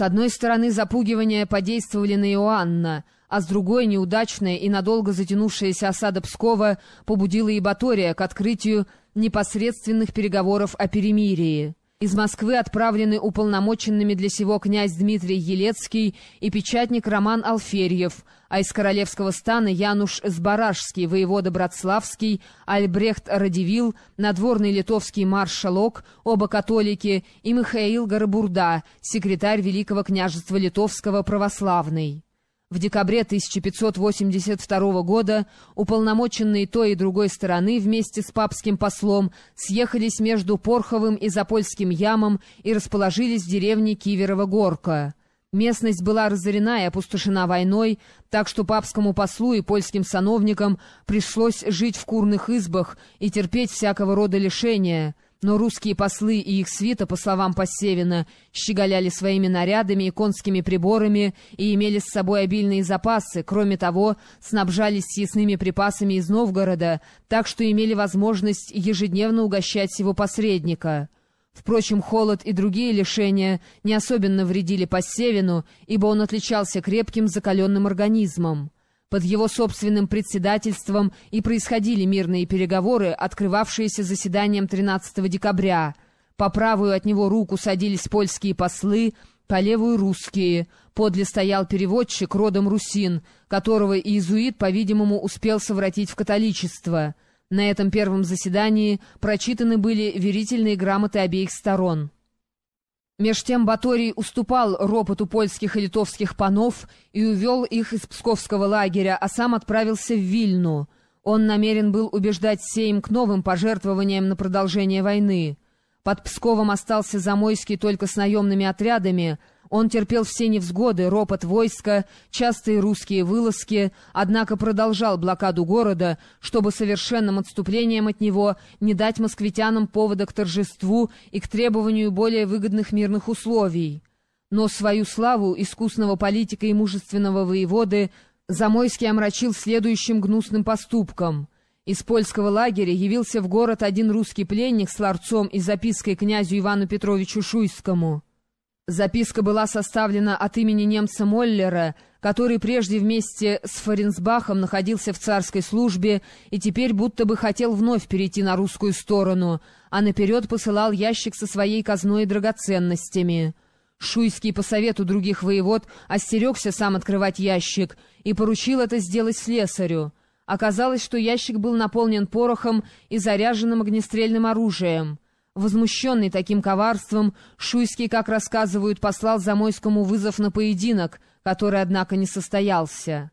С одной стороны, запугивания подействовали на Иоанна, а с другой неудачная и надолго затянувшаяся осада Пскова побудила Ебатория к открытию непосредственных переговоров о перемирии. Из Москвы отправлены уполномоченными для сего князь Дмитрий Елецкий и печатник Роман Алферьев, а из королевского стана Януш Сбаражский, воевода Братславский, Альбрехт Радивил, надворный литовский маршалок, оба католики, и Михаил Горобурда, секретарь Великого княжества Литовского православный. В декабре 1582 года уполномоченные той и другой стороны вместе с папским послом съехались между Порховым и Запольским ямом и расположились в деревне Киверова-Горка. Местность была разорена и опустошена войной, так что папскому послу и польским сановникам пришлось жить в курных избах и терпеть всякого рода лишения — но русские послы и их свита, по словам Посевина, щеголяли своими нарядами и конскими приборами и имели с собой обильные запасы, кроме того, снабжались съестными припасами из Новгорода, так что имели возможность ежедневно угощать его посредника. Впрочем, холод и другие лишения не особенно вредили Посевину, ибо он отличался крепким закаленным организмом. Под его собственным председательством и происходили мирные переговоры, открывавшиеся заседанием 13 декабря. По правую от него руку садились польские послы, по левую — русские. Подле стоял переводчик родом русин, которого иезуит, по-видимому, успел совратить в католичество. На этом первом заседании прочитаны были верительные грамоты обеих сторон. Меж тем Баторий уступал ропоту польских и литовских панов и увел их из псковского лагеря, а сам отправился в Вильну. Он намерен был убеждать Сейм к новым пожертвованиям на продолжение войны. Под Псковом остался Замойский только с наемными отрядами — он терпел все невзгоды, ропот войска, частые русские вылазки, однако продолжал блокаду города, чтобы совершенным отступлением от него не дать москвитянам повода к торжеству и к требованию более выгодных мирных условий. Но свою славу искусного политика и мужественного воеводы Замойский омрачил следующим гнусным поступком. Из польского лагеря явился в город один русский пленник с ларцом и запиской князю Ивану Петровичу Шуйскому. Записка была составлена от имени немца Моллера, который прежде вместе с Фаренсбахом находился в царской службе и теперь будто бы хотел вновь перейти на русскую сторону, а наперед посылал ящик со своей казной и драгоценностями. Шуйский по совету других воевод остерегся сам открывать ящик и поручил это сделать слесарю. Оказалось, что ящик был наполнен порохом и заряженным огнестрельным оружием — Возмущенный таким коварством, Шуйский, как рассказывают, послал Замойскому вызов на поединок, который, однако, не состоялся.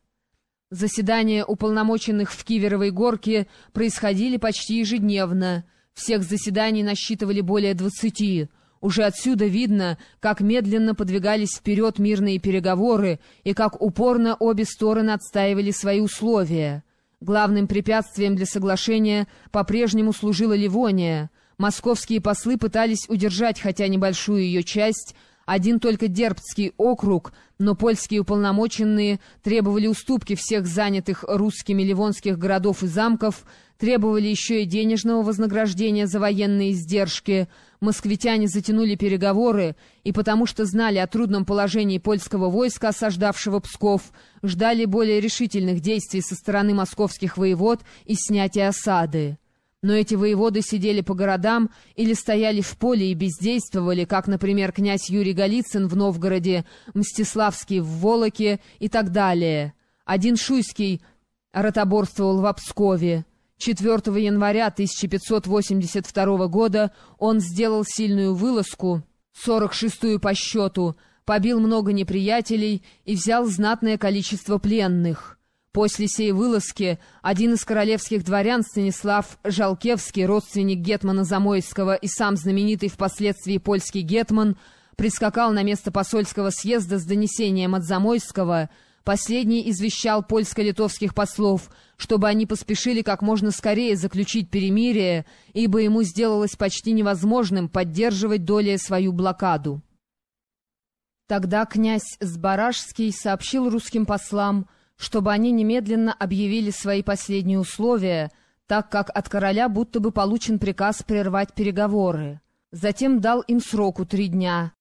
Заседания уполномоченных в Киверовой горке происходили почти ежедневно. Всех заседаний насчитывали более двадцати. Уже отсюда видно, как медленно подвигались вперед мирные переговоры и как упорно обе стороны отстаивали свои условия. Главным препятствием для соглашения по-прежнему служила Ливония — Московские послы пытались удержать хотя небольшую ее часть, один только Дербцкий округ, но польские уполномоченные требовали уступки всех занятых русскими ливонских городов и замков, требовали еще и денежного вознаграждения за военные издержки. Москвитяне затянули переговоры, и потому что знали о трудном положении польского войска, осаждавшего Псков, ждали более решительных действий со стороны московских воевод и снятия осады. Но эти воеводы сидели по городам или стояли в поле и бездействовали, как, например, князь Юрий Голицын в Новгороде, Мстиславский в Волоке и так далее. Один Шуйский ротоборствовал в Пскове. 4 января 1582 года он сделал сильную вылазку, 46-ю по счету, побил много неприятелей и взял знатное количество пленных. После сей вылазки один из королевских дворян Станислав Жалкевский, родственник гетмана Замойского и сам знаменитый впоследствии польский гетман, прискакал на место посольского съезда с донесением от Замойского. Последний извещал польско-литовских послов, чтобы они поспешили как можно скорее заключить перемирие, ибо ему сделалось почти невозможным поддерживать долей свою блокаду. Тогда князь Сбаражский сообщил русским послам, чтобы они немедленно объявили свои последние условия, так как от короля будто бы получен приказ прервать переговоры. Затем дал им сроку три дня,